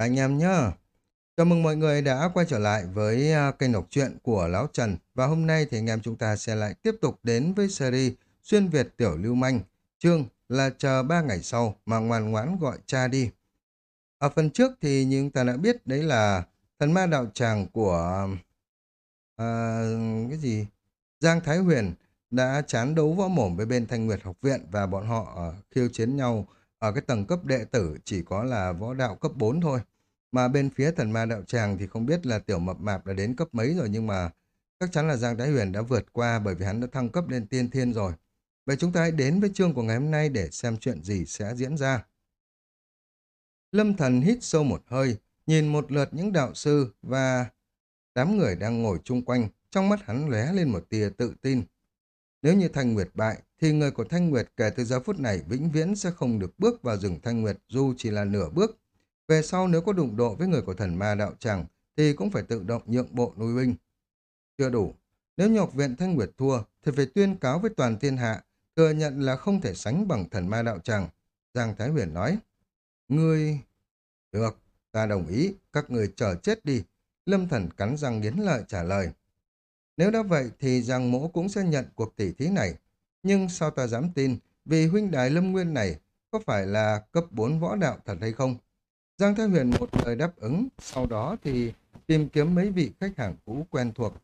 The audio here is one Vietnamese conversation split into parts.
anh em nhá. Chào mừng mọi người đã quay trở lại với à, kênh đọc truyện của Lão Trần. Và hôm nay thì anh em chúng ta sẽ lại tiếp tục đến với series Xuyên Việt Tiểu Lưu Manh. Chương là chờ ba ngày sau mà ngoan ngoãn gọi cha đi. Ở phần trước thì như chúng ta đã biết đấy là thần ma đạo tràng của à, cái gì Giang Thái Huyền đã chán đấu võ mồm với bên Thanh Nguyệt học viện và bọn họ à, khiêu chiến nhau ở cái tầng cấp đệ tử chỉ có là võ đạo cấp 4 thôi. Mà bên phía thần ma đạo tràng thì không biết là tiểu mập mạp đã đến cấp mấy rồi nhưng mà chắc chắn là Giang Thái Huyền đã vượt qua bởi vì hắn đã thăng cấp lên tiên thiên rồi. Vậy chúng ta hãy đến với chương của ngày hôm nay để xem chuyện gì sẽ diễn ra. Lâm thần hít sâu một hơi, nhìn một lượt những đạo sư và đám người đang ngồi chung quanh, trong mắt hắn lóe lên một tia tự tin. Nếu như Thanh Nguyệt bại, thì người của Thanh Nguyệt kể từ giờ phút này vĩnh viễn sẽ không được bước vào rừng Thanh Nguyệt dù chỉ là nửa bước. Về sau nếu có đụng độ với người của thần ma đạo tràng thì cũng phải tự động nhượng bộ nuôi binh. Chưa đủ, nếu nhọc viện Thanh Nguyệt thua thì phải tuyên cáo với toàn thiên hạ thừa nhận là không thể sánh bằng thần ma đạo tràng. Giang Thái Huyền nói, Ngươi... Được, ta đồng ý, các người chờ chết đi. Lâm thần cắn răng nghiến lợi trả lời. Nếu đã vậy thì Giang Mỗ cũng sẽ nhận cuộc tỷ thí này. Nhưng sao ta dám tin, vì huynh đài Lâm Nguyên này có phải là cấp 4 võ đạo thật hay không? Giang Thái Huyền một lời đáp ứng, sau đó thì tìm kiếm mấy vị khách hàng cũ quen thuộc.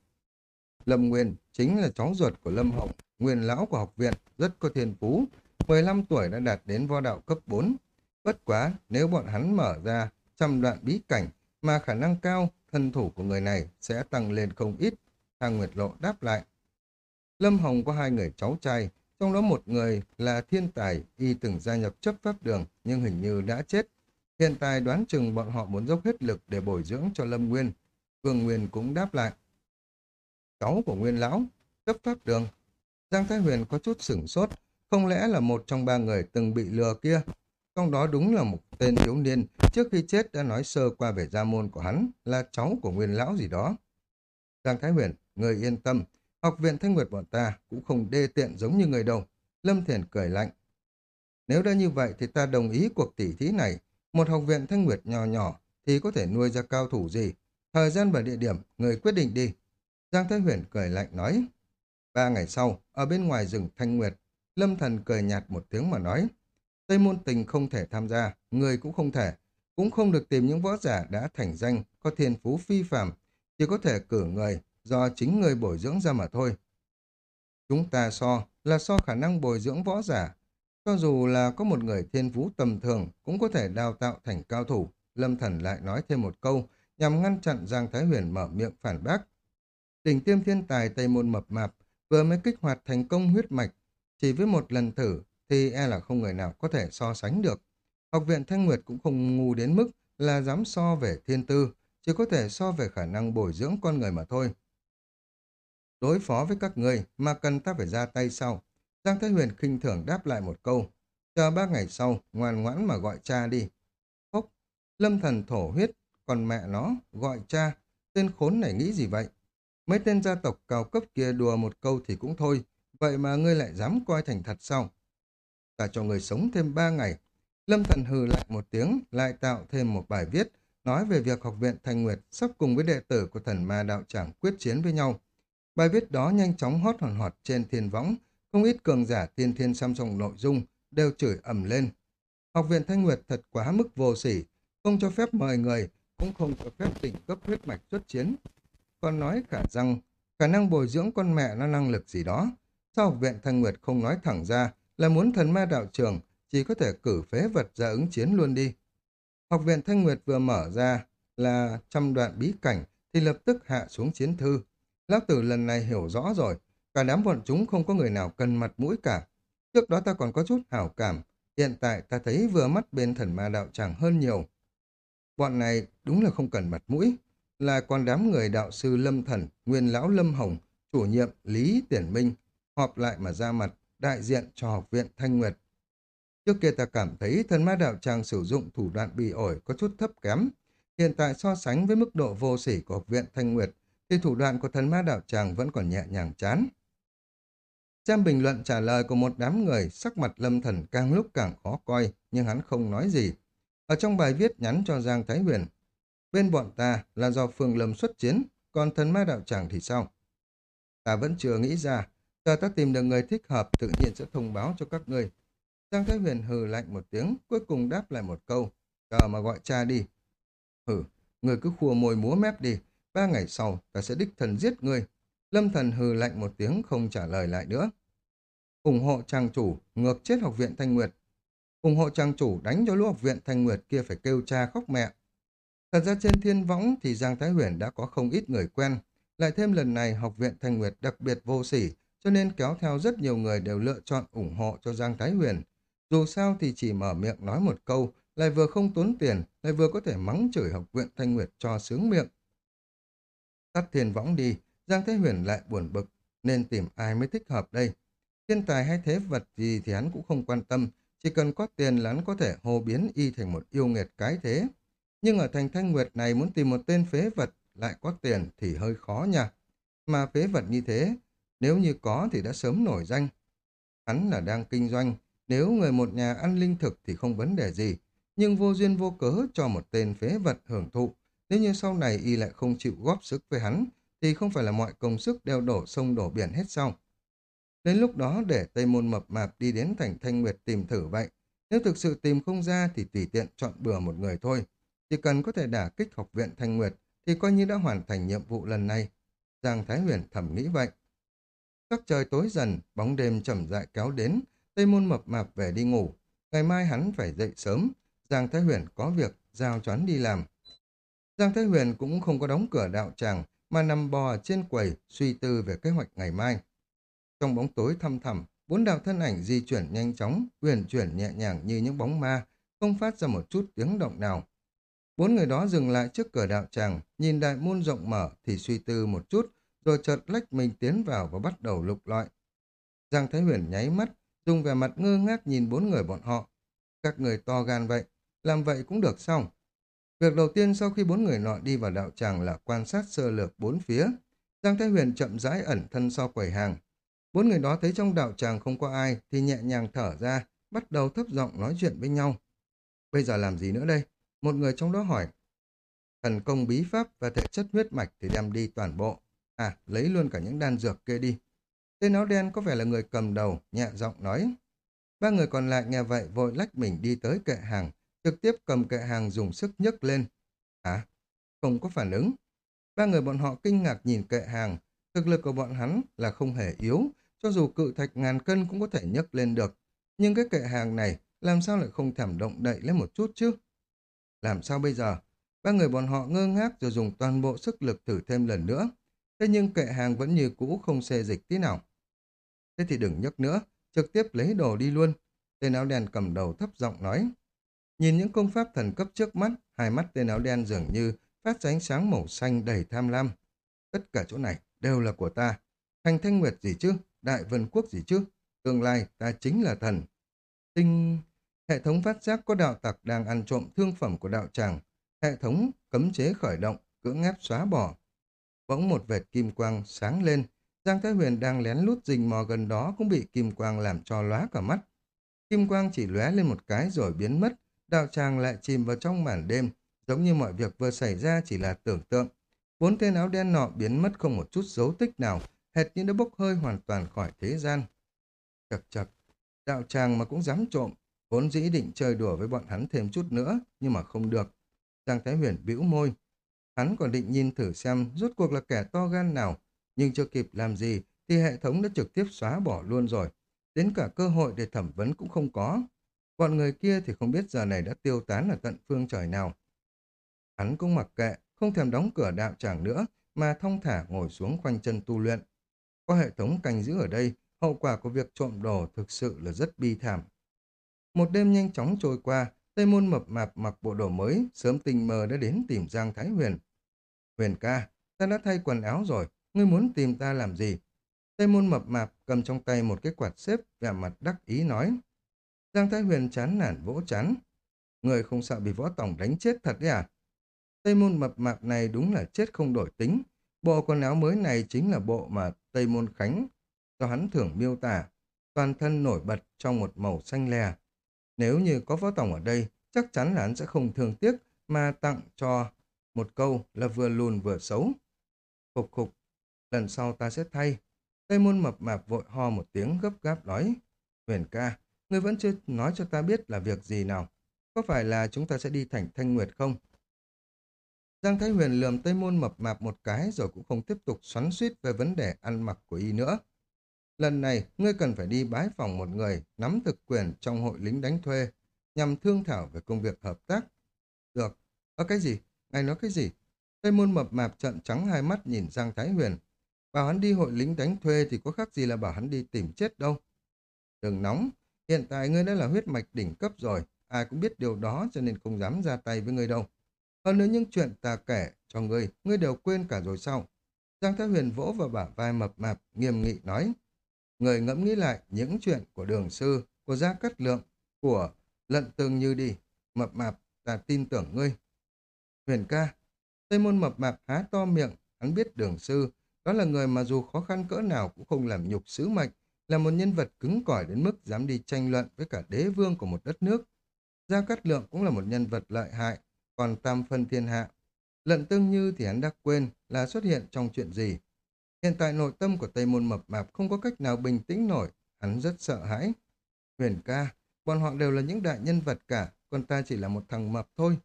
Lâm Nguyên chính là cháu ruột của Lâm Hồng, nguyên lão của học viện, rất có thiên phú, 15 tuổi đã đạt đến võ đạo cấp 4. Bất quá, nếu bọn hắn mở ra trăm đoạn bí cảnh mà khả năng cao thân thủ của người này sẽ tăng lên không ít. Thang Nguyệt Lộ đáp lại. Lâm Hồng có hai người cháu trai, trong đó một người là thiên tài y từng gia nhập chấp pháp đường nhưng hình như đã chết. Hiện tại đoán chừng bọn họ muốn dốc hết lực để bồi dưỡng cho Lâm Nguyên. Vương Nguyên cũng đáp lại. Cháu của Nguyên Lão, cấp pháp đường. Giang Thái Huyền có chút sửng sốt, không lẽ là một trong ba người từng bị lừa kia? Trong đó đúng là một tên thiếu niên trước khi chết đã nói sơ qua về gia môn của hắn là cháu của Nguyên Lão gì đó. Giang Thái Huyền, người yên tâm, học viện Thanh Nguyệt bọn ta cũng không đê tiện giống như người đâu. Lâm Thiền cười lạnh. Nếu đã như vậy thì ta đồng ý cuộc tỉ thí này. Một học viện Thanh Nguyệt nhỏ nhỏ thì có thể nuôi ra cao thủ gì. Thời gian và địa điểm, người quyết định đi. Giang Thái Huyền cười lạnh nói. Ba ngày sau, ở bên ngoài rừng Thanh Nguyệt, Lâm Thần cười nhạt một tiếng mà nói. Tây môn tình không thể tham gia, người cũng không thể. Cũng không được tìm những võ giả đã thành danh, có thiên phú phi phàm, chỉ có thể cử người do chính người bồi dưỡng ra mà thôi. Chúng ta so là so khả năng bồi dưỡng võ giả. Cho dù là có một người thiên phú tầm thường cũng có thể đào tạo thành cao thủ. Lâm Thần lại nói thêm một câu nhằm ngăn chặn Giang Thái Huyền mở miệng phản bác. Đỉnh tiêm thiên tài Tây Môn Mập Mạp vừa mới kích hoạt thành công huyết mạch. Chỉ với một lần thử thì e là không người nào có thể so sánh được. Học viện Thanh Nguyệt cũng không ngu đến mức là dám so về thiên tư, chỉ có thể so về khả năng bồi dưỡng con người mà thôi. Đối phó với các người mà cần ta phải ra tay sau. Giang Thái Huyền khinh thường đáp lại một câu. Chờ ba ngày sau, ngoan ngoãn mà gọi cha đi. Phốc, lâm thần thổ huyết, còn mẹ nó, gọi cha, tên khốn này nghĩ gì vậy? Mấy tên gia tộc cao cấp kia đùa một câu thì cũng thôi, vậy mà ngươi lại dám coi thành thật sao? Ta cho người sống thêm ba ngày. Lâm thần hừ lại một tiếng, lại tạo thêm một bài viết, nói về việc học viện Thanh Nguyệt sắp cùng với đệ tử của thần ma đạo tràng quyết chiến với nhau. Bài viết đó nhanh chóng hót hòn họt trên thiên võng, không ít cường giả tiên thiên Samsung nội dung đều chửi ầm lên. Học viện Thanh Nguyệt thật quá mức vô sỉ, không cho phép mời người, cũng không cho phép tỉnh cấp huyết mạch xuất chiến. Còn nói khả rằng khả năng bồi dưỡng con mẹ nó năng lực gì đó. Sao học viện Thanh Nguyệt không nói thẳng ra là muốn thần ma đạo trường chỉ có thể cử phế vật ra ứng chiến luôn đi. Học viện Thanh Nguyệt vừa mở ra là trăm đoạn bí cảnh thì lập tức hạ xuống chiến thư. Lão tử lần này hiểu rõ rồi, cả đám bọn chúng không có người nào cần mặt mũi cả. Trước đó ta còn có chút hảo cảm, hiện tại ta thấy vừa mắt bên thần ma đạo tràng hơn nhiều. Bọn này đúng là không cần mặt mũi, là còn đám người đạo sư Lâm Thần, Nguyên Lão Lâm Hồng, chủ nhiệm Lý Tiển Minh, họp lại mà ra mặt, đại diện cho học viện Thanh Nguyệt. Trước kia ta cảm thấy thần ma đạo tràng sử dụng thủ đoạn bị ổi có chút thấp kém. Hiện tại so sánh với mức độ vô sỉ của học viện Thanh Nguyệt, thì thủ đoạn của thần ma đạo tràng vẫn còn nhẹ nhàng chán. Xem bình luận trả lời của một đám người, sắc mặt lâm thần càng lúc càng khó coi, nhưng hắn không nói gì. Ở trong bài viết nhắn cho Giang Thái Huyền, bên bọn ta là do Phương Lâm xuất chiến, còn thần ma đạo tràng thì sao? Ta vẫn chưa nghĩ ra, chờ ta tìm được người thích hợp tự nhiên sẽ thông báo cho các ngươi. Giang Thái Huyền hừ lạnh một tiếng, cuối cùng đáp lại một câu, chờ mà gọi cha đi. Hừ, người cứ khua môi múa mép đi, ba ngày sau ta sẽ đích thần giết ngươi. Lâm thần hừ lạnh một tiếng không trả lời lại nữa. ủng hộ trang chủ, ngược chết học viện Thanh Nguyệt. ủng hộ trang chủ đánh cho lũ học viện Thanh Nguyệt kia phải kêu cha khóc mẹ. Thật ra trên thiên võng thì Giang Thái Huyền đã có không ít người quen. Lại thêm lần này học viện Thanh Nguyệt đặc biệt vô sỉ, cho nên kéo theo rất nhiều người đều lựa chọn ủng hộ cho Giang Thái Huyền. Dù sao thì chỉ mở miệng nói một câu, lại vừa không tốn tiền, lại vừa có thể mắng chửi học viện Thanh Nguyệt cho sướng miệng. Tắt thiên võng đi, Giang Thế Huyền lại buồn bực, nên tìm ai mới thích hợp đây. Thiên tài hay thế vật gì thì hắn cũng không quan tâm, chỉ cần có tiền là hắn có thể hô biến y thành một yêu nghiệt cái thế. Nhưng ở thành Thanh Nguyệt này muốn tìm một tên phế vật lại có tiền thì hơi khó nha. Mà phế vật như thế, nếu như có thì đã sớm nổi danh. Hắn là đang kinh doanh, nếu người một nhà ăn linh thực thì không vấn đề gì, nhưng vô duyên vô cớ cho một tên phế vật hưởng thụ. Nếu như sau này y lại không chịu góp sức với hắn, thì không phải là mọi công sức đeo đổ sông đổ biển hết xong Đến lúc đó để Tây Môn Mập Mạp đi đến thành Thanh Nguyệt tìm thử vậy. Nếu thực sự tìm không ra thì tùy tiện chọn bừa một người thôi. Chỉ cần có thể đả kích học viện Thanh Nguyệt thì coi như đã hoàn thành nhiệm vụ lần này. Giang Thái Huyền thầm nghĩ vậy. Các trời tối dần, bóng đêm chậm rãi kéo đến, Tây Môn Mập Mạp về đi ngủ. Ngày mai hắn phải dậy sớm, Giang Thái Huyền có việc, giao cho hắn đi làm. Giang Thái Huyền cũng không có đóng cửa đạo tràng, mà nằm bò trên quầy suy tư về kế hoạch ngày mai. Trong bóng tối thăm thẳm, bốn đạo thân ảnh di chuyển nhanh chóng, huyền chuyển nhẹ nhàng như những bóng ma, không phát ra một chút tiếng động nào. Bốn người đó dừng lại trước cửa đạo tràng, nhìn đại môn rộng mở thì suy tư một chút, rồi chợt lách mình tiến vào và bắt đầu lục lọi. Giang Thái Huyền nháy mắt, dùng vẻ mặt ngơ ngác nhìn bốn người bọn họ. Các người to gan vậy, làm vậy cũng được xong. Việc đầu tiên sau khi bốn người nọ đi vào đạo tràng là quan sát sơ lược bốn phía. Giang Thái Huyền chậm rãi ẩn thân sau quầy hàng. Bốn người đó thấy trong đạo tràng không có ai thì nhẹ nhàng thở ra, bắt đầu thấp giọng nói chuyện với nhau. Bây giờ làm gì nữa đây? Một người trong đó hỏi. Thần công bí pháp và thể chất huyết mạch thì đem đi toàn bộ. À, lấy luôn cả những đan dược kia đi. Tên áo đen có vẻ là người cầm đầu, nhẹ giọng nói. Ba người còn lại nghe vậy vội lách mình đi tới kệ hàng, trực tiếp cầm kệ hàng dùng sức nhấc lên. Hả? Không có phản ứng. Ba người bọn họ kinh ngạc nhìn kệ hàng. Thực lực của bọn hắn là không hề yếu, cho dù cự thạch ngàn cân cũng có thể nhấc lên được. Nhưng cái kệ hàng này làm sao lại không thảm động đậy lên một chút chứ? Làm sao bây giờ? Ba người bọn họ ngơ ngác rồi dùng toàn bộ sức lực thử thêm lần nữa. Thế nhưng kệ hàng vẫn như cũ không xê dịch tí nào. Thế thì đừng nhấc nữa, trực tiếp lấy đồ đi luôn. Tên áo đen cầm đầu thấp giọng nói. Nhìn những công pháp thần cấp trước mắt, hai mắt tên áo đen dường như phát ra ánh sáng màu xanh đầy tham lam. Tất cả chỗ này đều là của ta. Thành thanh nguyệt gì chứ? Đại vân quốc gì chứ? Tương lai ta chính là thần. Tinh... Hệ thống phát giác có đạo tặc đang ăn trộm thương phẩm của đạo tràng. Hệ thống cấm chế khởi động, cưỡng ép xóa bỏ. Bỗng một vệt kim quang sáng lên. Giang Thái Huyền đang lén lút rình mò gần đó cũng bị kim quang làm cho lóa cả mắt. Kim quang chỉ lóe lên một cái rồi biến mất. Đạo tràng lại chìm vào trong màn đêm, giống như mọi việc vừa xảy ra chỉ là tưởng tượng. Bốn tên áo đen nọ biến mất không một chút dấu tích nào, hệt như đã bốc hơi hoàn toàn khỏi thế gian. Chật chật, đạo tràng mà cũng dám trộm, vốn dĩ định chơi đùa với bọn hắn thêm chút nữa, nhưng mà không được. Giang Thái Huyền bĩu môi. Hắn còn định nhìn thử xem rốt cuộc là kẻ to gan nào, nhưng chưa kịp làm gì thì hệ thống đã trực tiếp xóa bỏ luôn rồi. Đến cả cơ hội để thẩm vấn cũng không có. Bọn người kia thì không biết giờ này đã tiêu tán ở tận phương trời nào. Hắn cũng mặc kệ, không thèm đóng cửa đạo tràng nữa, mà thong thả ngồi xuống khoanh chân tu luyện. Có hệ thống canh giữ ở đây, hậu quả của việc trộm đồ thực sự là rất bi thảm. Một đêm nhanh chóng trôi qua, Tây Môn mập mạp mặc bộ đồ mới, sớm tình mờ đã đến tìm Giang Thái Huyền. Huyền ca, ta đã thay quần áo rồi, ngươi muốn tìm ta làm gì? Tây Môn mập mạp cầm trong tay một cái quạt xếp, vẻ mặt đắc ý nói. Giang Thái Huyền chán nản vỗ chán. Người không sợ bị võ tổng đánh chết thật đấy à? Tây Môn mập mạp này đúng là chết không đổi tính. Bộ quần áo mới này chính là bộ mà Tây Môn Khánh do hắn thưởng miêu tả, toàn thân nổi bật trong một màu xanh lè. Nếu như có võ tổng ở đây, chắc chắn là hắn sẽ không thương tiếc mà tặng cho một câu là vừa lùn vừa xấu. Khục khục, lần sau ta sẽ thay. Tây môn mập mạp vội ho một tiếng gấp gáp nói. Huyền ca, ngươi vẫn chưa nói cho ta biết là việc gì nào. Có phải là chúng ta sẽ đi thành Thanh Nguyệt không? Giang Thái Huyền lườm Tây Môn mập mạp một cái rồi cũng không tiếp tục xoắn suýt về vấn đề ăn mặc của y nữa. Lần này, ngươi cần phải đi bái phòng một người nắm thực quyền trong hội lính đánh thuê nhằm thương thảo về công việc hợp tác. Được. Ở cái gì? Ngài nói cái gì? Tây Môn mập mạp trận trắng hai mắt nhìn Giang Thái Huyền. Bảo hắn đi hội lính đánh thuê thì có khác gì là bảo hắn đi tìm chết đâu. Đừng nóng. Hiện tại ngươi đã là huyết mạch đỉnh cấp rồi. Ai cũng biết điều đó cho nên không dám ra tay với ngươi đâu. Hơn nữa những chuyện ta kể cho ngươi, ngươi đều quên cả rồi sao? Giang Thái Huyền vỗ vào bả vai mập mạp, nghiêm nghị nói. Người ngẫm nghĩ lại những chuyện của đường sư, của Gia Cát Lượng, của lận Tường như đi. Mập mạp, ta tin tưởng ngươi. Huyền ca, Tây môn mập mạp há to miệng, hắn biết đường sư, đó là người mà dù khó khăn cỡ nào cũng không làm nhục sứ mệnh, là một nhân vật cứng cỏi đến mức dám đi tranh luận với cả đế vương của một đất nước. Gia Cát Lượng cũng là một nhân vật lợi hại, còn tam phân thiên hạ. Lận tương như thì hắn đã quên là xuất hiện trong chuyện gì. Hiện tại nội tâm của Tây Môn Mập Mạp không có cách nào bình tĩnh nổi, hắn rất sợ hãi. Huyền ca, bọn họ đều là những đại nhân vật cả, còn ta chỉ là một thằng mập thôi.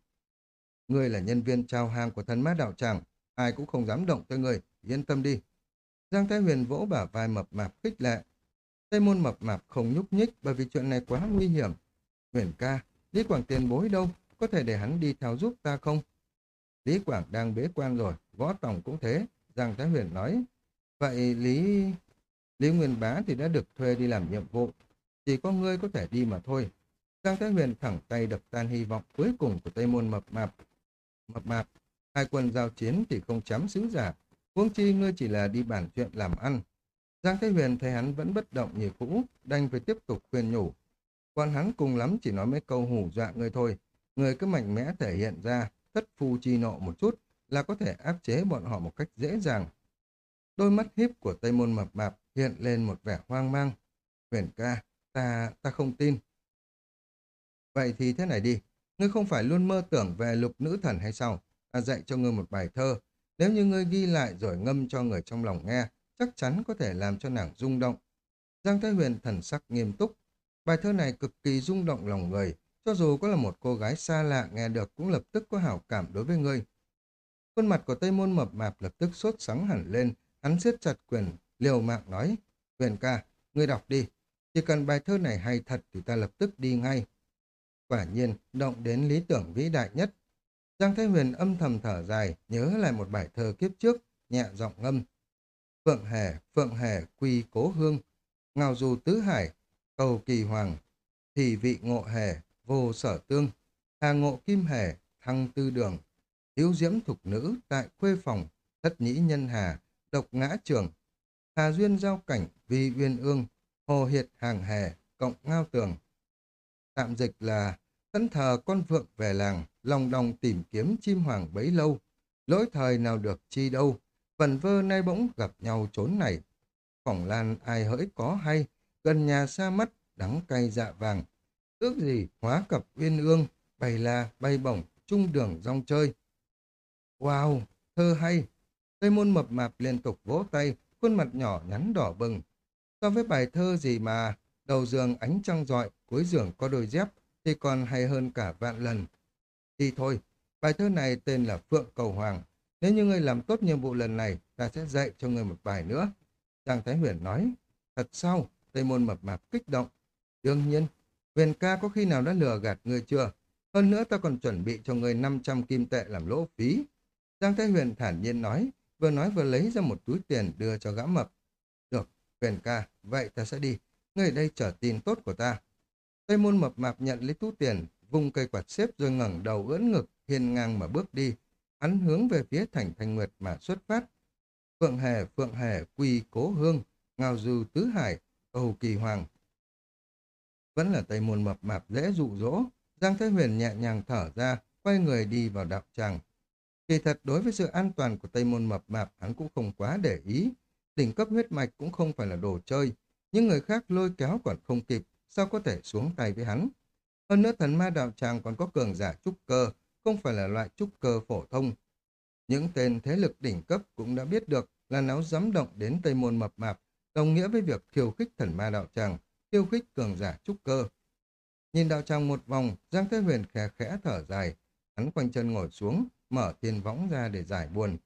Ngươi là nhân viên trao hàng của thần mát đạo tràng, ai cũng không dám động tới ngươi, yên tâm đi. Giang Thái Huyền vỗ bả vai mập mạp khích lệ. Tây môn mập mạp không nhúc nhích bởi vì chuyện này quá nguy hiểm. Huyền ca, Lý Quảng tiền bối đâu? Có thể để hắn đi theo giúp ta không? Lý Quảng đang bế quan rồi, võ tổng cũng thế. Giang Thái Huyền nói. Vậy Lý... Lý Nguyên Bá thì đã được thuê đi làm nhiệm vụ. Chỉ có ngươi có thể đi mà thôi. Giang Thái Huyền thẳng tay đập tan hy vọng cuối cùng của Tây Môn Mập Mạp. Mập Mạp, hai quân giao chiến thì không chấm sứ giả. Huống chi ngươi chỉ là đi bản chuyện làm ăn. Giang Thái Huyền thấy hắn vẫn bất động như cũ, đành phải tiếp tục khuyên nhủ. Quan hắn cùng lắm chỉ nói mấy câu hù dọa người thôi. Người cứ mạnh mẽ thể hiện ra, thất phu chi nộ một chút là có thể áp chế bọn họ một cách dễ dàng. Đôi mắt hiếp của Tây Môn Mập Mạp hiện lên một vẻ hoang mang. Huyền ca, ta, ta không tin. Vậy thì thế này đi, ngươi không phải luôn mơ tưởng về lục nữ thần hay sao? Ta dạy cho ngươi một bài thơ. Nếu như ngươi ghi lại rồi ngâm cho người trong lòng nghe, chắc chắn có thể làm cho nàng rung động. Giang Thái Huyền thần sắc nghiêm túc. Bài thơ này cực kỳ rung động lòng người, cho dù có là một cô gái xa lạ nghe được cũng lập tức có hảo cảm đối với ngươi. Khuôn mặt của Tây Môn mập mạp lập tức sốt sắng hẳn lên, hắn siết chặt quyền, liều mạng nói. Huyền ca, ngươi đọc đi, chỉ cần bài thơ này hay thật thì ta lập tức đi ngay. Quả nhiên, động đến lý tưởng vĩ đại nhất. Giang Thái Huyền âm thầm thở dài, nhớ lại một bài thơ kiếp trước, nhẹ giọng ngâm. Phượng hề, phượng hề, quy cố hương, ngào dù tứ hải, cầu kỳ hoàng, thì vị ngộ hề, vô sở tương, hà ngộ kim hề, thăng tư đường, hiếu diễm thục nữ tại khuê phòng, thất nhĩ nhân hà, độc ngã trường, hà duyên giao cảnh, vi uyên ương, hồ hiệt hàng hề, cộng ngao tường. Tạm dịch là Tấn thờ con vượng về làng, lòng đồng tìm kiếm chim hoàng bấy lâu. Lỗi thời nào được chi đâu, vần vơ nay bỗng gặp nhau trốn này. Phỏng lan ai hỡi có hay, gần nhà xa mắt, đắng cay dạ vàng. Ước gì hóa cập uyên ương, bày la, bay bổng, chung đường rong chơi. Wow, thơ hay! Tây môn mập mạp liên tục vỗ tay, khuôn mặt nhỏ nhắn đỏ bừng. So với bài thơ gì mà, đầu giường ánh trăng rọi, cuối giường có đôi dép, thì còn hay hơn cả vạn lần. Thì thôi, bài thơ này tên là Phượng Cầu Hoàng. Nếu như ngươi làm tốt nhiệm vụ lần này, ta sẽ dạy cho ngươi một bài nữa. Giang Thái Huyền nói, thật sao? Tây Môn mập mạp kích động. Đương nhiên, Huyền ca có khi nào đã lừa gạt ngươi chưa? Hơn nữa ta còn chuẩn bị cho ngươi 500 kim tệ làm lỗ phí. Giang Thái Huyền thản nhiên nói, vừa nói vừa lấy ra một túi tiền đưa cho gã mập. Được, Huyền ca, vậy ta sẽ đi. Ngươi ở đây chờ tin tốt của ta. Tây môn mập mạp nhận lấy túi tiền, vung cây quạt xếp rồi ngẩng đầu ưỡn ngực, hiên ngang mà bước đi. Hắn hướng về phía thành thanh nguyệt mà xuất phát. Phượng hề, phượng hề, quy cố hương, ngao dư tứ hải, cầu kỳ hoàng. Vẫn là tây môn mập mạp dễ dụ dỗ. Giang Thế Huyền nhẹ nhàng thở ra, quay người đi vào đạo tràng. Kỳ thật đối với sự an toàn của Tây Môn Mập Mạp hắn cũng không quá để ý. Đỉnh cấp huyết mạch cũng không phải là đồ chơi. Những người khác lôi kéo còn không kịp, sao có thể xuống tay với hắn. Hơn nữa thần ma đạo tràng còn có cường giả trúc cơ, không phải là loại trúc cơ phổ thông. Những tên thế lực đỉnh cấp cũng đã biết được là nó dám động đến Tây Môn mập mạp, đồng nghĩa với việc khiêu khích thần ma đạo tràng, khiêu khích cường giả trúc cơ. Nhìn đạo tràng một vòng, Giang Thế Huyền khẽ khẽ thở dài, hắn quanh chân ngồi xuống, mở thiên võng ra để giải buồn.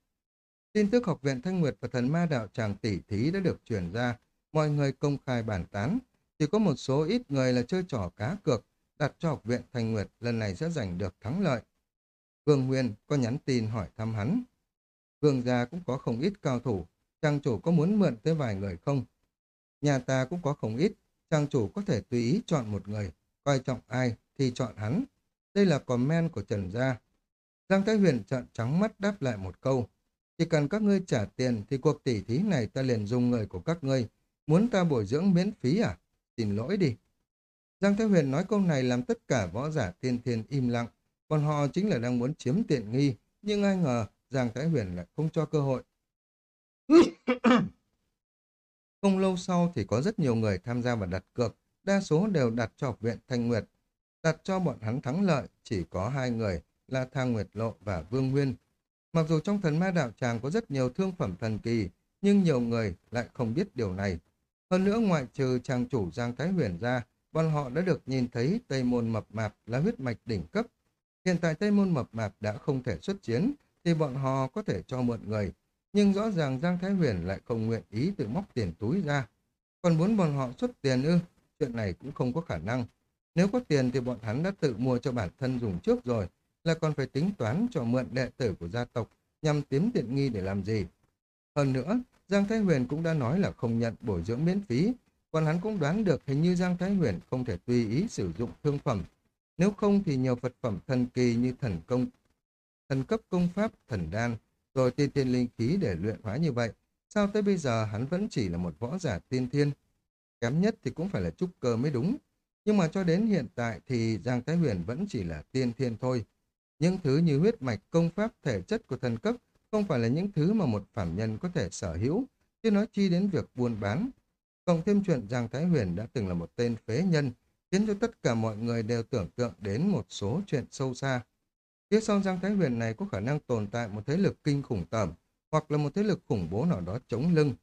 Tin tức học viện Thanh Nguyệt và thần ma đạo tràng tỷ thí đã được truyền ra, mọi người công khai bàn tán. Chỉ có một số ít người là chơi trò cá cược, đặt cho học viện Thanh Nguyệt lần này sẽ giành được thắng lợi. Vương Nguyên có nhắn tin hỏi thăm hắn. Vương gia cũng có không ít cao thủ, trang chủ có muốn mượn tới vài người không? Nhà ta cũng có không ít, trang chủ có thể tùy ý chọn một người, coi trọng ai thì chọn hắn. Đây là comment của Trần Gia. Giang Thái Huyền trợn trắng mắt đáp lại một câu. Chỉ cần các ngươi trả tiền thì cuộc tỉ thí này ta liền dùng người của các ngươi. Muốn ta bồi dưỡng miễn phí à? Xin lỗi đi. Giang Thái Huyền nói câu này làm tất cả võ giả tiên thiên im lặng. Còn họ chính là đang muốn chiếm tiện nghi. Nhưng ai ngờ Giang Thái Huyền lại không cho cơ hội. không lâu sau thì có rất nhiều người tham gia vào đặt cược. Đa số đều đặt cho học viện Thanh Nguyệt. Đặt cho bọn hắn thắng lợi chỉ có hai người là Thang Nguyệt Lộ và Vương Nguyên. Mặc dù trong thần ma đạo tràng có rất nhiều thương phẩm thần kỳ, nhưng nhiều người lại không biết điều này. Hơn nữa ngoại trừ trang chủ Giang Thái Huyền ra, bọn họ đã được nhìn thấy Tây Môn Mập Mạp là huyết mạch đỉnh cấp. Hiện tại Tây Môn Mập Mạp đã không thể xuất chiến, thì bọn họ có thể cho mượn người. Nhưng rõ ràng Giang Thái Huyền lại không nguyện ý tự móc tiền túi ra. Còn muốn bọn họ xuất tiền ư, chuyện này cũng không có khả năng. Nếu có tiền thì bọn hắn đã tự mua cho bản thân dùng trước rồi, là còn phải tính toán cho mượn đệ tử của gia tộc nhằm kiếm tiện nghi để làm gì. Hơn nữa, Giang Thái Huyền cũng đã nói là không nhận bồi dưỡng miễn phí, còn hắn cũng đoán được hình như Giang Thái Huyền không thể tùy ý sử dụng thương phẩm. Nếu không thì nhiều vật phẩm thần kỳ như thần công, thần cấp công pháp, thần đan, rồi tiên thiên linh khí để luyện hóa như vậy, sao tới bây giờ hắn vẫn chỉ là một võ giả tiên thiên? Kém nhất thì cũng phải là trúc cơ mới đúng. Nhưng mà cho đến hiện tại thì Giang Thái Huyền vẫn chỉ là tiên thiên thôi. Những thứ như huyết mạch, công pháp, thể chất của thần cấp không phải là những thứ mà một phạm nhân có thể sở hữu, chứ nói chi đến việc buôn bán. Cộng thêm chuyện Giang Thái Huyền đã từng là một tên phế nhân, khiến cho tất cả mọi người đều tưởng tượng đến một số chuyện sâu xa. Phía sau Giang Thái Huyền này có khả năng tồn tại một thế lực kinh khủng tởm, hoặc là một thế lực khủng bố nào đó chống lưng.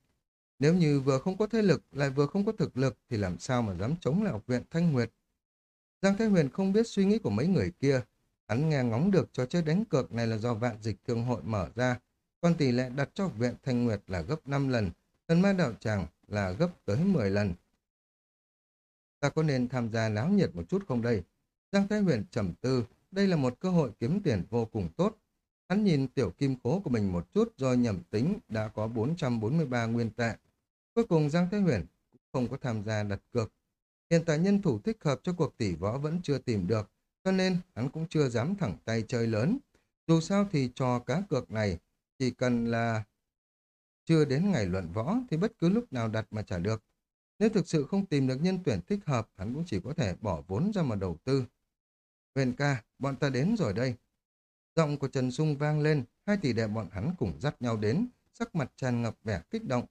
Nếu như vừa không có thế lực, lại vừa không có thực lực, thì làm sao mà dám chống lại học viện Thanh Nguyệt? Giang Thái Huyền không biết suy nghĩ của mấy người kia, Hắn nghe ngóng được trò chơi đánh cược này là do vạn dịch thương hội mở ra, còn tỷ lệ đặt cho học viện Thanh Nguyệt là gấp 5 lần, thần ma đạo tràng là gấp tới 10 lần. Ta có nên tham gia náo nhiệt một chút không đây? Giang Thái Huyền trầm tư, đây là một cơ hội kiếm tiền vô cùng tốt. Hắn nhìn tiểu kim khố của mình một chút rồi nhầm tính đã có 443 nguyên tệ. Cuối cùng Giang Thái Huyền cũng không có tham gia đặt cược. Hiện tại nhân thủ thích hợp cho cuộc tỷ võ vẫn chưa tìm được, cho nên hắn cũng chưa dám thẳng tay chơi lớn. Dù sao thì trò cá cược này chỉ cần là chưa đến ngày luận võ thì bất cứ lúc nào đặt mà trả được. Nếu thực sự không tìm được nhân tuyển thích hợp, hắn cũng chỉ có thể bỏ vốn ra mà đầu tư. Huyền ca, bọn ta đến rồi đây. Giọng của Trần Sung vang lên, hai tỷ đệ bọn hắn cùng dắt nhau đến, sắc mặt tràn ngập vẻ kích động.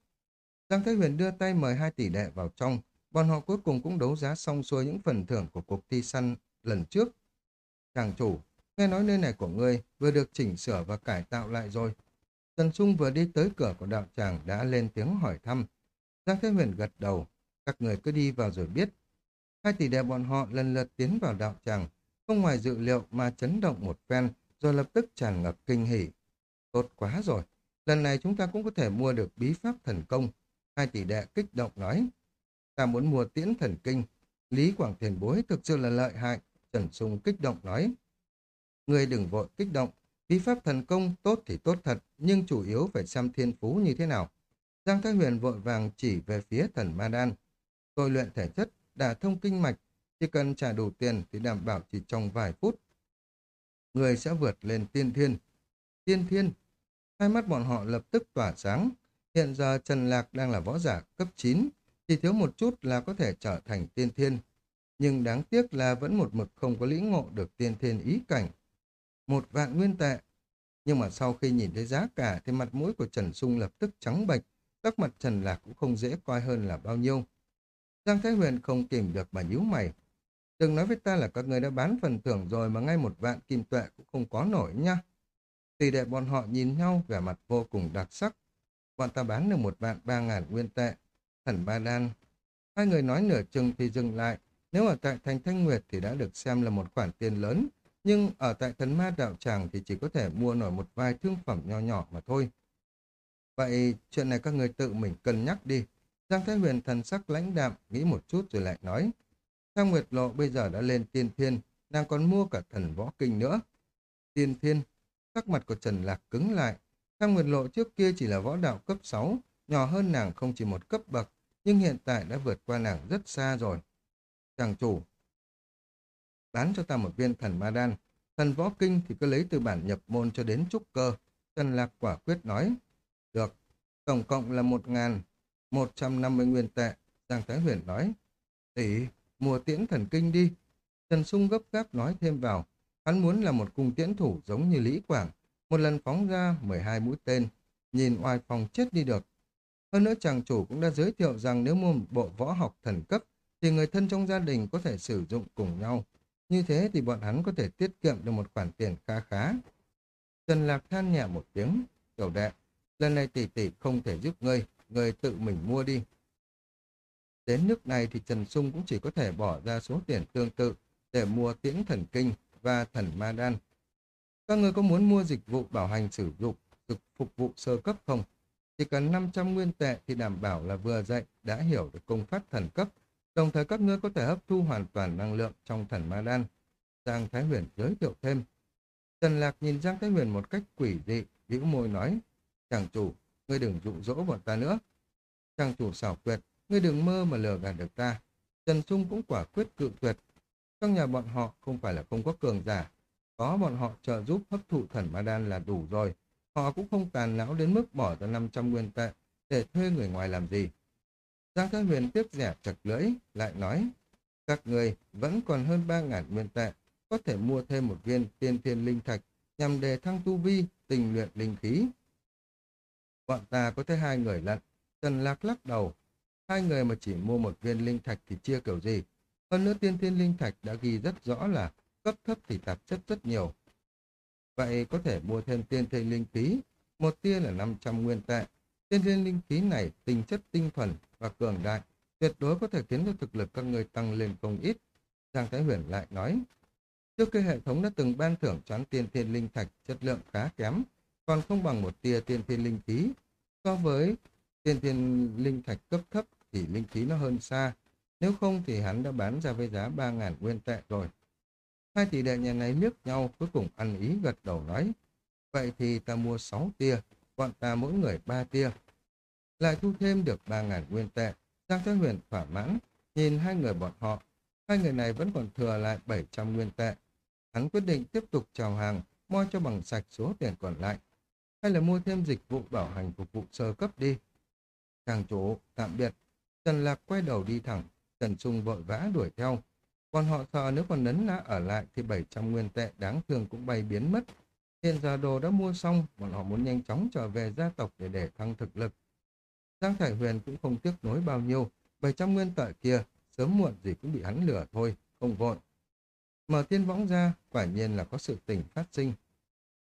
Giang Thế Huyền đưa tay mời hai tỷ đệ vào trong, bọn họ cuối cùng cũng đấu giá xong xuôi những phần thưởng của cuộc thi săn lần trước. Chàng chủ, nghe nói nơi này của ngươi vừa được chỉnh sửa và cải tạo lại rồi. Trần Sung vừa đi tới cửa của đạo tràng đã lên tiếng hỏi thăm. Giang Thế Huyền gật đầu, các người cứ đi vào rồi biết. Hai tỷ đệ bọn họ lần lượt tiến vào đạo tràng, không ngoài dự liệu mà chấn động một phen, rồi lập tức tràn ngập kinh hỉ. Tốt quá rồi, lần này chúng ta cũng có thể mua được bí pháp thần công. Hai tỷ đệ kích động nói, ta muốn mua tiễn thần kinh, Lý Quảng Thiền Bối thực sự là lợi hại, Trần Sung kích động nói. Người đừng vội kích động, bí pháp thần công tốt thì tốt thật, nhưng chủ yếu phải xem thiên phú như thế nào. Giang Thái Huyền vội vàng chỉ về phía thần Ma Đan. Tôi luyện thể chất, đả thông kinh mạch, chỉ cần trả đủ tiền thì đảm bảo chỉ trong vài phút. Người sẽ vượt lên tiên thiên. Tiên thiên. Hai mắt bọn họ lập tức tỏa sáng. Hiện giờ Trần Lạc đang là võ giả cấp 9, chỉ thiếu một chút là có thể trở thành tiên thiên nhưng đáng tiếc là vẫn một mực không có lĩnh ngộ được tiên thiên ý cảnh. Một vạn nguyên tệ. Nhưng mà sau khi nhìn thấy giá cả thì mặt mũi của Trần Sung lập tức trắng bệch, các mặt Trần Lạc cũng không dễ coi hơn là bao nhiêu. Giang Thái Huyền không kìm được mà nhíu mày. Đừng nói với ta là các người đã bán phần thưởng rồi mà ngay một vạn kim tuệ cũng không có nổi nha. Tỷ đệ bọn họ nhìn nhau, vẻ mặt vô cùng đặc sắc. Bọn ta bán được một vạn ba ngàn nguyên tệ. Thần Ba Đan. Hai người nói nửa chừng thì dừng lại. Nếu ở tại thành Thanh Nguyệt thì đã được xem là một khoản tiền lớn. Nhưng ở tại thần ma đạo tràng thì chỉ có thể mua nổi một vài thương phẩm nho nhỏ mà thôi. Vậy chuyện này các người tự mình cân nhắc đi. Giang Thái Huyền thần sắc lãnh đạm, nghĩ một chút rồi lại nói. Thang Nguyệt Lộ bây giờ đã lên tiên thiên, nàng còn mua cả thần võ kinh nữa. Tiên thiên, sắc mặt của Trần Lạc cứng lại. Thang Nguyệt Lộ trước kia chỉ là võ đạo cấp 6, nhỏ hơn nàng không chỉ một cấp bậc, nhưng hiện tại đã vượt qua nàng rất xa rồi. Chàng chủ, bán cho ta một viên thần ma đan, thần võ kinh thì cứ lấy từ bản nhập môn cho đến trúc cơ. Trần Lạc quả quyết nói, được, tổng cộng là một ngàn, một trăm năm mươi nguyên tệ, Giang Thái Huyền nói, tỷ, mua tiễn thần kinh đi. Trần Sung gấp gáp nói thêm vào, hắn muốn là một cung tiễn thủ giống như Lý Quảng, một lần phóng ra 12 mũi tên, nhìn oai phòng chết đi được. Hơn nữa chàng chủ cũng đã giới thiệu rằng nếu mua một bộ võ học thần cấp, thì người thân trong gia đình có thể sử dụng cùng nhau. Như thế thì bọn hắn có thể tiết kiệm được một khoản tiền khá khá. Trần Lạc than nhẹ một tiếng, tiểu đệ, lần này tỷ tỷ không thể giúp ngươi, người tự mình mua đi. Đến nước này thì Trần Sung cũng chỉ có thể bỏ ra số tiền tương tự để mua tiễn thần kinh và thần ma đan. Các người có muốn mua dịch vụ bảo hành sử dụng, thực phục vụ sơ cấp không? Chỉ cần 500 nguyên tệ thì đảm bảo là vừa dạy đã hiểu được công pháp thần cấp, đồng thời các ngươi có thể hấp thu hoàn toàn năng lượng trong thần ma đan. Giang Thái Huyền giới thiệu thêm. Trần Lạc nhìn Giang Thái Huyền một cách quỷ dị, bĩu môi nói, chàng chủ, ngươi đừng dụ dỗ bọn ta nữa. Trang chủ xảo quyệt, ngươi đừng mơ mà lừa gạt được ta. Trần Trung cũng quả quyết cự tuyệt. Trong nhà bọn họ không phải là không có cường giả, có bọn họ trợ giúp hấp thụ thần ma đan là đủ rồi. Họ cũng không tàn não đến mức bỏ ra 500 nguyên tệ để thuê người ngoài làm gì. Giang Thái Huyền tiếp rẻ chặt lưỡi, lại nói, các người vẫn còn hơn 3.000 nguyên tệ, có thể mua thêm một viên tiên thiên linh thạch nhằm đề thăng tu vi, tình luyện linh khí. Bọn ta có tới hai người lận, Trần Lạc lắc đầu, hai người mà chỉ mua một viên linh thạch thì chia kiểu gì. Hơn nữa tiên thiên linh thạch đã ghi rất rõ là cấp thấp thì tạp chất rất nhiều. Vậy có thể mua thêm tiên thiên linh khí, một tia là 500 nguyên tệ. Tiên thiên linh khí này tinh chất tinh thuần và cường đại, tuyệt đối có thể khiến cho thực lực các người tăng lên không ít. Giang Thái Huyền lại nói, trước khi hệ thống đã từng ban thưởng choán tiên thiên linh thạch chất lượng khá kém, còn không bằng một tia tiên thiên linh khí. So với tiên thiên linh thạch cấp thấp thì linh khí nó hơn xa, nếu không thì hắn đã bán ra với giá 3.000 nguyên tệ rồi. Hai tỷ đệ nhà này liếc nhau cuối cùng ăn ý gật đầu nói. Vậy thì ta mua 6 tia, bọn ta mỗi người 3 tia. Lại thu thêm được 3.000 nguyên tệ. Giang Thái Huyền thỏa mãn, nhìn hai người bọn họ. Hai người này vẫn còn thừa lại 700 nguyên tệ. Hắn quyết định tiếp tục chào hàng, moi cho bằng sạch số tiền còn lại. Hay là mua thêm dịch vụ bảo hành phục vụ sơ cấp đi. Chàng chủ, tạm biệt. Trần Lạc quay đầu đi thẳng, Trần Trung vội vã đuổi theo. Còn họ sợ nếu còn nấn ná ở lại thì 700 nguyên tệ đáng thương cũng bay biến mất. Hiện giờ đồ đã mua xong, bọn họ muốn nhanh chóng trở về gia tộc để để thăng thực lực. Giang Thải Huyền cũng không tiếc nối bao nhiêu, 700 nguyên tệ kia, sớm muộn gì cũng bị hắn lửa thôi, không vội. Mở tiên võng ra, quả nhiên là có sự tình phát sinh.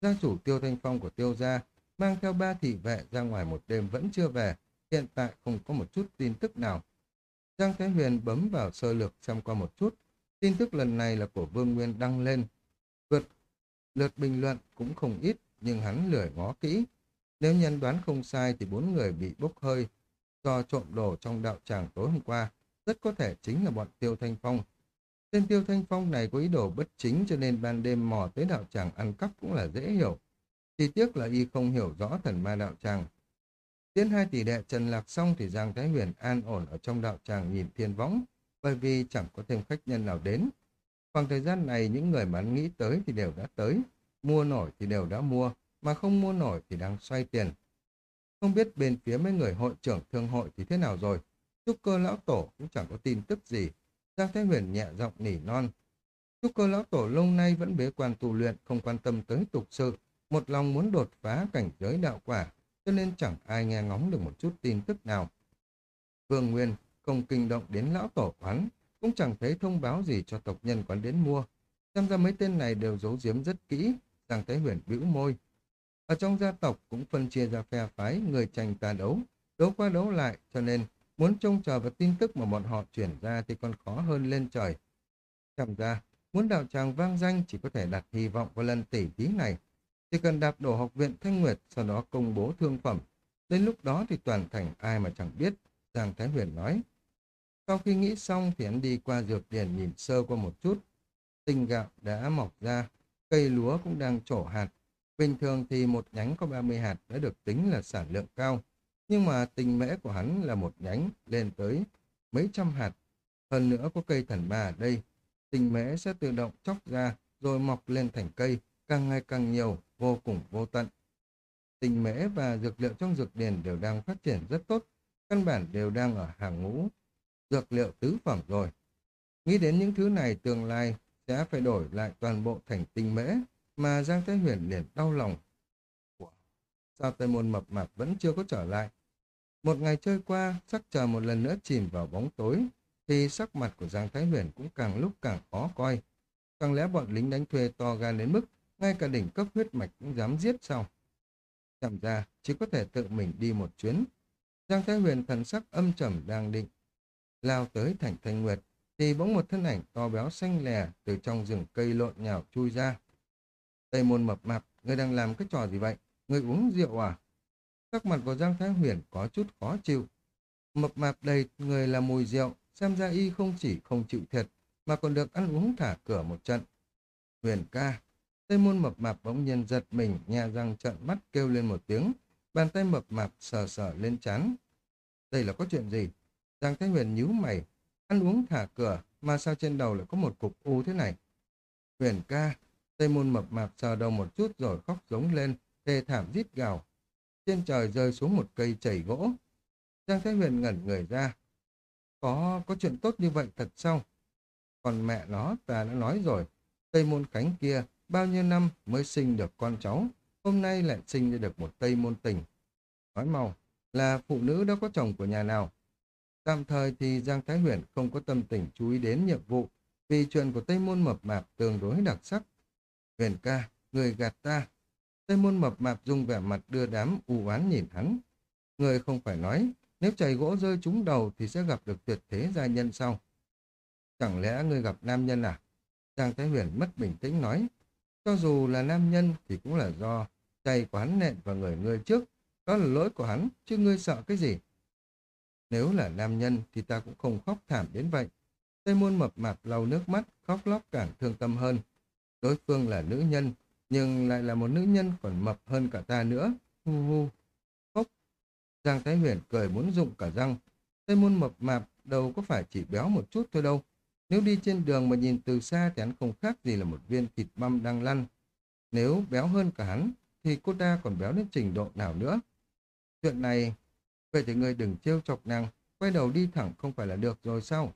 Gia chủ Tiêu Thanh Phong của Tiêu Gia mang theo ba thị vệ ra ngoài một đêm vẫn chưa về, hiện tại không có một chút tin tức nào. Giang Thái Huyền bấm vào sơ lược xem qua một chút, Tin tức lần này là của Vương Nguyên đăng lên. Vượt lượt bình luận cũng không ít, nhưng hắn lười ngó kỹ. Nếu nhân đoán không sai thì bốn người bị bốc hơi do trộm đồ trong đạo tràng tối hôm qua. Rất có thể chính là bọn Tiêu Thanh Phong. Tên Tiêu Thanh Phong này có ý đồ bất chính cho nên ban đêm mò tới đạo tràng ăn cắp cũng là dễ hiểu. Chỉ tiếc là y không hiểu rõ thần ma đạo tràng. Tiến hai tỷ đệ trần lạc xong thì Giang Thái Huyền an ổn ở trong đạo tràng nhìn thiên võng bởi vì chẳng có thêm khách nhân nào đến. Khoảng thời gian này những người mà nghĩ tới thì đều đã tới, mua nổi thì đều đã mua, mà không mua nổi thì đang xoay tiền. Không biết bên phía mấy người hội trưởng thương hội thì thế nào rồi, Trúc cơ lão tổ cũng chẳng có tin tức gì. Giang Thái Huyền nhẹ giọng nỉ non. Trúc cơ lão tổ lâu nay vẫn bế quan tu luyện, không quan tâm tới tục sự, một lòng muốn đột phá cảnh giới đạo quả, cho nên chẳng ai nghe ngóng được một chút tin tức nào. Vương Nguyên không kinh động đến lão tổ quán, cũng chẳng thấy thông báo gì cho tộc nhân quán đến mua. Xem ra mấy tên này đều giấu giếm rất kỹ, Giang Thái Huyền bĩu môi. Ở trong gia tộc cũng phân chia ra phe phái, người tranh ta đấu, đấu qua đấu lại, cho nên muốn trông chờ vào tin tức mà bọn họ chuyển ra thì còn khó hơn lên trời. Chẳng ra, muốn đạo tràng vang danh chỉ có thể đặt hy vọng vào lần tỷ thí này. Chỉ cần đạp đổ học viện Thanh Nguyệt, sau đó công bố thương phẩm. Đến lúc đó thì toàn thành ai mà chẳng biết, Giang Thái Huyền nói. Sau khi nghĩ xong thì hắn đi qua dược điển nhìn sơ qua một chút. Tinh gạo đã mọc ra, cây lúa cũng đang trổ hạt. Bình thường thì một nhánh có 30 hạt đã được tính là sản lượng cao. Nhưng mà tình mễ của hắn là một nhánh lên tới mấy trăm hạt. Hơn nữa có cây thần ma ở đây. Tình mễ sẽ tự động chóc ra rồi mọc lên thành cây, càng ngày càng nhiều, vô cùng vô tận. Tình mễ và dược liệu trong dược điển đều đang phát triển rất tốt, căn bản đều đang ở hàng ngũ. Dược liệu tứ phẩm rồi. Nghĩ đến những thứ này tương lai sẽ phải đổi lại toàn bộ thành tinh mễ, mà Giang Thế Huyền liền đau lòng. Sao Tây Môn mập mạp vẫn chưa có trở lại? Một ngày trôi qua, sắc chờ một lần nữa chìm vào bóng tối, thì sắc mặt của Giang Thái Huyền cũng càng lúc càng khó coi. Chẳng lẽ bọn lính đánh thuê to gan đến mức ngay cả đỉnh cấp huyết mạch cũng dám giết sao? Chẳng ra, chỉ có thể tự mình đi một chuyến. Giang Thái Huyền thần sắc âm trầm đang định lao tới thành thanh nguyệt, thì bỗng một thân ảnh to béo xanh lè từ trong rừng cây lộn nhào chui ra. Tây môn mập mạp, ngươi đang làm cái trò gì vậy? Ngươi uống rượu à? Sắc mặt của Giang Thái Huyền có chút khó chịu. Mập mạp đầy người là mùi rượu, xem ra y không chỉ không chịu thiệt, mà còn được ăn uống thả cửa một trận. Huyền ca, Tây môn mập mạp bỗng nhiên giật mình, nhà răng trợn mắt kêu lên một tiếng, bàn tay mập mạp sờ sờ lên chán. Đây là có chuyện gì? Giang Thái Huyền nhíu mày, ăn uống thả cửa, mà sao trên đầu lại có một cục u thế này? Huyền ca, Tây môn mập mạp sờ đầu một chút rồi khóc giống lên, thê thảm rít gào. Trên trời rơi xuống một cây chảy gỗ. Giang Thái Huyền ngẩn người ra. Có, có chuyện tốt như vậy thật sao? Còn mẹ nó, ta đã nói rồi, Tây môn cánh kia bao nhiêu năm mới sinh được con cháu, hôm nay lại sinh ra được một Tây môn tình. Nói mau, là phụ nữ đã có chồng của nhà nào? Tạm thời thì Giang Thái Huyền không có tâm tình chú ý đến nhiệm vụ, vì chuyện của Tây Môn Mập Mạp tương đối đặc sắc. Huyền ca, người gạt ta. Tây Môn Mập Mạp dùng vẻ mặt đưa đám u oán nhìn hắn. Người không phải nói, nếu chày gỗ rơi trúng đầu thì sẽ gặp được tuyệt thế gia nhân sau. Chẳng lẽ ngươi gặp nam nhân à? Giang Thái Huyền mất bình tĩnh nói. Cho dù là nam nhân thì cũng là do chày của hắn nện vào người ngươi trước. Đó là lỗi của hắn, chứ ngươi sợ cái gì? Nếu là nam nhân thì ta cũng không khóc thảm đến vậy. Tây môn mập mạp lau nước mắt, khóc lóc càng thương tâm hơn. Đối phương là nữ nhân, nhưng lại là một nữ nhân còn mập hơn cả ta nữa. Hu hu. Khóc. Giang Thái Huyền cười muốn dụng cả răng. Tây môn mập mạp đâu có phải chỉ béo một chút thôi đâu. Nếu đi trên đường mà nhìn từ xa thì hắn không khác gì là một viên thịt băm đang lăn. Nếu béo hơn cả hắn, thì cô ta còn béo đến trình độ nào nữa. Chuyện này, vậy thì ngươi đừng trêu chọc nàng, quay đầu đi thẳng không phải là được rồi sao?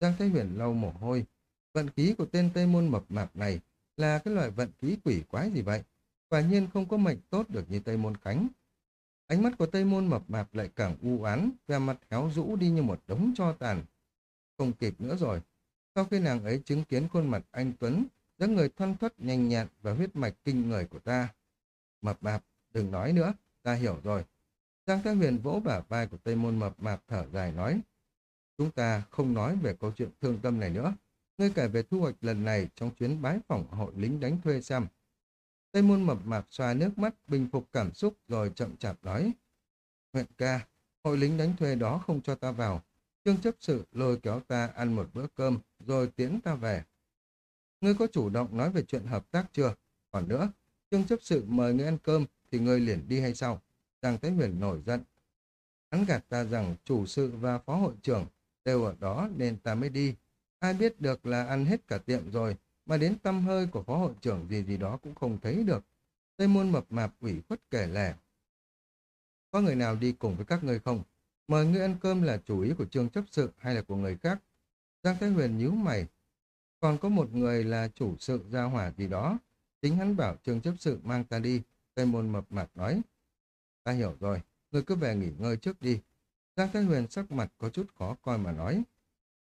Giang Thái Huyền lau mồ hôi. Vận khí của tên Tây Môn mập mạp này là cái loại vận khí quỷ quái gì vậy? Quả nhiên không có mệnh tốt được như Tây Môn Khánh. Ánh mắt của Tây Môn mập mạp lại càng u án, vẻ mặt héo rũ đi như một đống cho tàn. Không kịp nữa rồi, sau khi nàng ấy chứng kiến khuôn mặt anh Tuấn, dáng người thoăn thoắt nhanh nhẹn và huyết mạch kinh người của ta. Mập mạp, đừng nói nữa, ta hiểu rồi. Giang Thái Huyền vỗ bả vai của Tây Môn mập mạp thở dài nói. Chúng ta không nói về câu chuyện thương tâm này nữa. Ngươi kể về thu hoạch lần này trong chuyến bái phỏng hội lính đánh thuê xem. Tây Môn mập mạp xoa nước mắt, bình phục cảm xúc rồi chậm chạp nói. Huyện ca, hội lính đánh thuê đó không cho ta vào. Trương chấp sự lôi kéo ta ăn một bữa cơm, rồi tiễn ta về. Ngươi có chủ động nói về chuyện hợp tác chưa? Còn nữa, Trương chấp sự mời ngươi ăn cơm thì ngươi liền đi hay sao? Giang Thái Huyền nổi giận. Hắn gạt ta rằng chủ sự và phó hội trưởng đều ở đó nên ta mới đi. Ai biết được là ăn hết cả tiệm rồi, mà đến tâm hơi của phó hội trưởng gì gì đó cũng không thấy được. Tây môn mập mạp ủy khuất kể lẻ. Có người nào đi cùng với các ngươi không? Mời ngươi ăn cơm là chủ ý của trường chấp sự hay là của người khác? Giang Thái Huyền nhíu mày. Còn có một người là chủ sự gia hỏa gì đó. Chính hắn bảo trường chấp sự mang ta đi. Tây môn mập mạp nói. Ta hiểu rồi, ngươi cứ về nghỉ ngơi trước đi. Giang Thái Huyền sắc mặt có chút khó coi mà nói.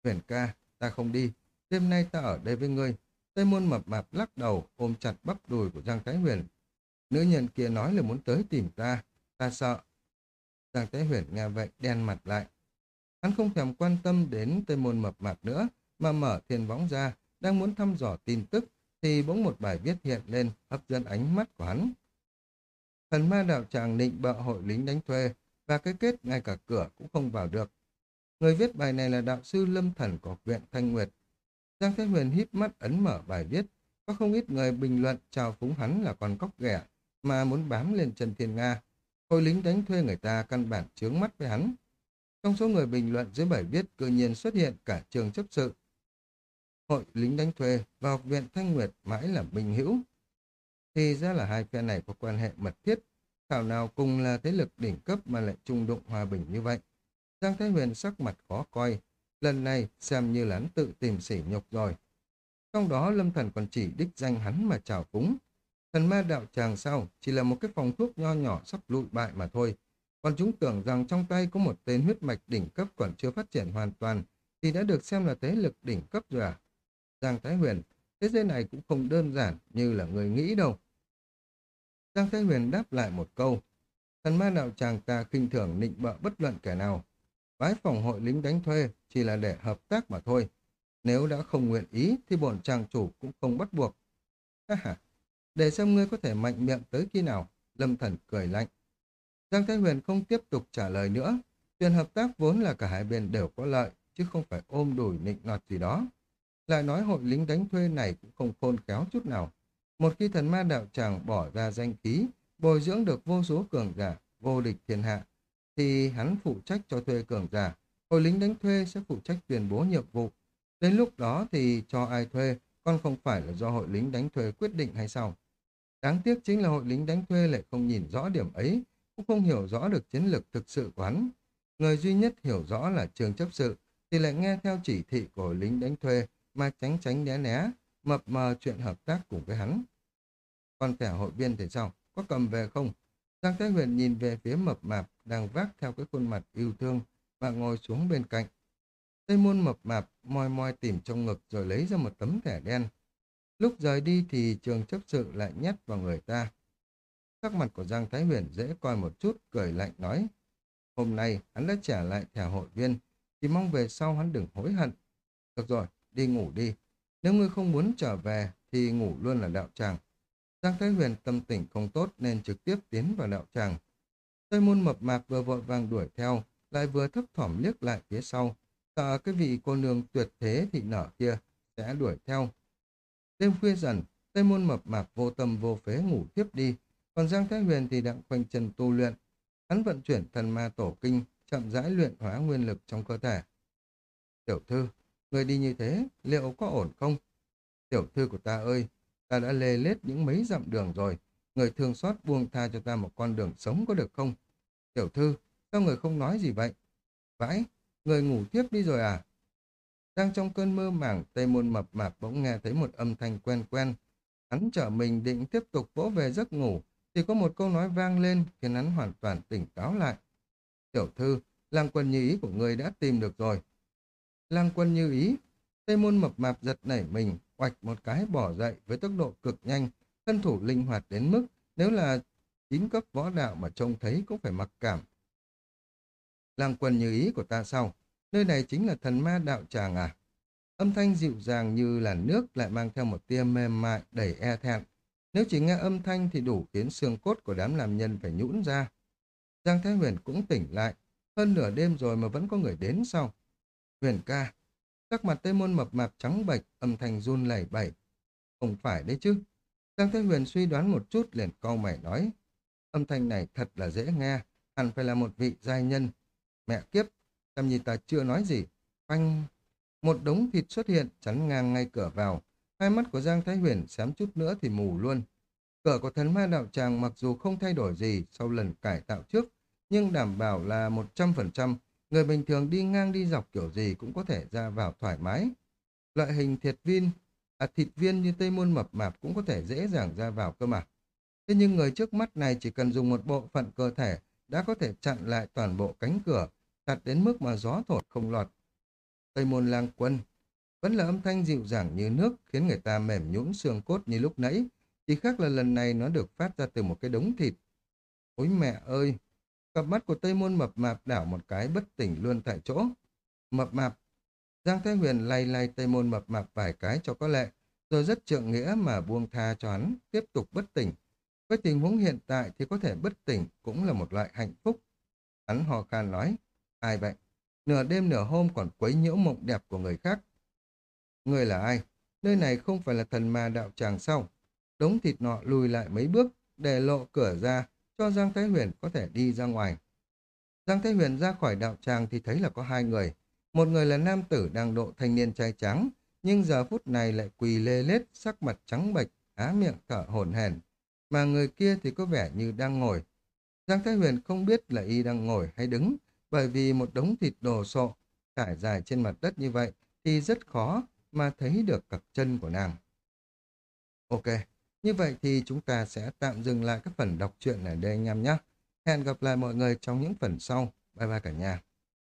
Huyền ca, ta không đi. Đêm nay ta ở đây với ngươi. Tây môn mập mạp lắc đầu, ôm chặt bắp đùi của Giang Thái Huyền. Nữ nhân kia nói là muốn tới tìm ta. Ta sợ. Giang Thái Huyền nghe vậy đen mặt lại. Hắn không thèm quan tâm đến Tây môn mập mạp nữa, mà mở thiên võng ra, đang muốn thăm dò tin tức, thì bỗng một bài viết hiện lên hấp dẫn ánh mắt của hắn. Thần ma đạo tràng định bợ hội lính đánh thuê, và cái kết ngay cả cửa cũng không vào được. Người viết bài này là đạo sư Lâm Thần của viện Thanh Nguyệt. Giang Thế Huyền híp mắt ấn mở bài viết, có không ít người bình luận chào phúng hắn là con cóc ghẻ, mà muốn bám lên Trần Thiên Nga. Hội lính đánh thuê người ta căn bản chướng mắt với hắn. Trong số người bình luận dưới bài viết cơ nhiên xuất hiện cả trường chấp sự. Hội lính đánh thuê và học viện Thanh Nguyệt mãi là bình hữu. Thì ra là hai phe này có quan hệ mật thiết, thảo nào cùng là thế lực đỉnh cấp mà lại trung đụng hòa bình như vậy. Giang Thái Huyền sắc mặt khó coi, lần này xem như là hắn tự tìm sỉ nhục rồi. Trong đó Lâm Thần còn chỉ đích danh hắn mà chào cúng. Thần ma đạo tràng sau chỉ là một cái phòng thuốc nho nhỏ sắp lụi bại mà thôi. Còn chúng tưởng rằng trong tay có một tên huyết mạch đỉnh cấp còn chưa phát triển hoàn toàn, thì đã được xem là thế lực đỉnh cấp rồi à? Giang Thái Huyền, thế giới này cũng không đơn giản như là người nghĩ đâu. Giang Thái Huyền đáp lại một câu. Thần ma đạo tràng ta khinh thường nịnh bợ bất luận kẻ nào. Bái phòng hội lính đánh thuê chỉ là để hợp tác mà thôi. Nếu đã không nguyện ý thì bổn chàng chủ cũng không bắt buộc. Ha ha, để xem ngươi có thể mạnh miệng tới khi nào. Lâm Thần cười lạnh. Giang Thái Huyền không tiếp tục trả lời nữa. Chuyện hợp tác vốn là cả hai bên đều có lợi, chứ không phải ôm đùi nịnh nọt gì đó. Lại nói hội lính đánh thuê này cũng không khôn khéo chút nào. Một khi thần ma đạo tràng bỏ ra danh khí, bồi dưỡng được vô số cường giả, vô địch thiên hạ, thì hắn phụ trách cho thuê cường giả. Hội lính đánh thuê sẽ phụ trách tuyên bố nhiệm vụ. Đến lúc đó thì cho ai thuê, còn không phải là do hội lính đánh thuê quyết định hay sao? Đáng tiếc chính là hội lính đánh thuê lại không nhìn rõ điểm ấy, cũng không hiểu rõ được chiến lược thực sự của hắn. Người duy nhất hiểu rõ là trường chấp sự, thì lại nghe theo chỉ thị của hội lính đánh thuê mà tránh tránh né né, mập mờ chuyện hợp tác cùng với hắn. Còn kẻ hội viên thì sao? Có cầm về không? Giang Thái Huyền nhìn về phía mập mạp đang vác theo cái khuôn mặt yêu thương và ngồi xuống bên cạnh. Tây môn mập mạp moi moi tìm trong ngực rồi lấy ra một tấm thẻ đen. Lúc rời đi thì trường chấp sự lại nhét vào người ta. Sắc mặt của Giang Thái Huyền dễ coi một chút, cười lạnh nói. Hôm nay hắn đã trả lại thẻ hội viên, chỉ mong về sau hắn đừng hối hận. Được rồi, đi ngủ đi. Nếu ngươi không muốn trở về thì ngủ luôn là đạo tràng. Giang Thái Huyền tâm tình không tốt nên trực tiếp tiến vào đạo tràng. Tây môn mập mạp vừa vội vàng đuổi theo, lại vừa thấp thỏm liếc lại phía sau, sợ cái vị cô nương tuyệt thế thị nở kia sẽ đuổi theo. Đêm khuya dần, Tây môn mập mạp vô tâm vô phế ngủ tiếp đi, còn Giang Thái Huyền thì đang quanh chân tu luyện. Hắn vận chuyển thần ma tổ kinh, chậm rãi luyện hóa nguyên lực trong cơ thể. Tiểu thư, người đi như thế, liệu có ổn không? Tiểu thư của ta ơi, ta đã lê lết những mấy dặm đường rồi, người thương xót buông tha cho ta một con đường sống có được không? Tiểu thư, sao người không nói gì vậy? Vãi, người ngủ tiếp đi rồi à? Đang trong cơn mơ màng, Tây Môn mập mạp bỗng nghe thấy một âm thanh quen quen. Hắn trở mình định tiếp tục vỗ về giấc ngủ, thì có một câu nói vang lên khiến hắn hoàn toàn tỉnh táo lại. Tiểu thư, lang quân như ý của người đã tìm được rồi. Lang quân như ý, Tây Môn mập mạp giật nảy mình, oạch một cái bỏ dậy với tốc độ cực nhanh, thân thủ linh hoạt đến mức nếu là chín cấp võ đạo mà trông thấy cũng phải mặc cảm. Làng quần như ý của ta sau Nơi này chính là thần ma đạo tràng à? Âm thanh dịu dàng như là nước lại mang theo một tia mềm mại đầy e thẹn. Nếu chỉ nghe âm thanh thì đủ khiến xương cốt của đám làm nhân phải nhũn ra. Giang Thái Huyền cũng tỉnh lại. Hơn nửa đêm rồi mà vẫn có người đến sau Huyền ca. Các mặt tây môn mập mạp trắng bệch, âm thanh run lẩy bẩy. Không phải đấy chứ. Giang Thái Huyền suy đoán một chút liền câu mày nói. Âm thanh này thật là dễ nghe, hẳn phải là một vị giai nhân. Mẹ kiếp, làm gì ta chưa nói gì. anh một đống thịt xuất hiện chắn ngang ngay cửa vào. Hai mắt của Giang Thái Huyền xém chút nữa thì mù luôn. Cửa của thần ma đạo tràng mặc dù không thay đổi gì sau lần cải tạo trước, nhưng đảm bảo là 100% người bình thường đi ngang đi dọc kiểu gì cũng có thể ra vào thoải mái. Loại hình thiệt viên, à thịt viên như Tây Môn Mập Mạp cũng có thể dễ dàng ra vào cơ mà. Thế nhưng người trước mắt này chỉ cần dùng một bộ phận cơ thể đã có thể chặn lại toàn bộ cánh cửa, chặt đến mức mà gió thổi không lọt. Tây Môn Lang Quân, Vẫn là âm thanh dịu dàng như nước khiến người ta mềm nhũn xương cốt như lúc nãy. Chỉ khác là lần này nó được phát ra từ một cái đống thịt. Ôi mẹ ơi! Cặp mắt của Tây Môn mập mạp đảo một cái bất tỉnh luôn tại chỗ. Mập mạp! Giang Thái Huyền lay lay Tây Môn mập mạp vài cái cho có lệ, rồi rất trượng nghĩa mà buông tha cho hắn, tiếp tục bất tỉnh. Với tình huống hiện tại thì có thể bất tỉnh cũng là một loại hạnh phúc. Hắn hò khan nói, ai vậy? Nửa đêm nửa hôm còn quấy nhiễu mộng đẹp của người khác. Người là ai? Nơi này không phải là thần ma đạo tràng sao? Đống thịt nọ lùi lại mấy bước, để lộ cửa ra, cho Giang Thái Huyền có thể đi ra ngoài. Giang Thái Huyền ra khỏi đạo tràng thì thấy là có hai người. Một người là nam tử đang độ thanh niên trai trắng, nhưng giờ phút này lại quỳ lê lết, sắc mặt trắng bệch, á miệng thở hổn hển. Mà người kia thì có vẻ như đang ngồi. Giang Thái Huyền không biết là y đang ngồi hay đứng, bởi vì một đống thịt đồ sộ trải dài trên mặt đất như vậy thì rất khó mà thấy được cặp chân của nàng. Ok, như vậy thì chúng ta sẽ tạm dừng lại các phần đọc truyện ở đây anh em nhé. Hẹn gặp lại mọi người trong những phần sau. Bye bye cả nhà.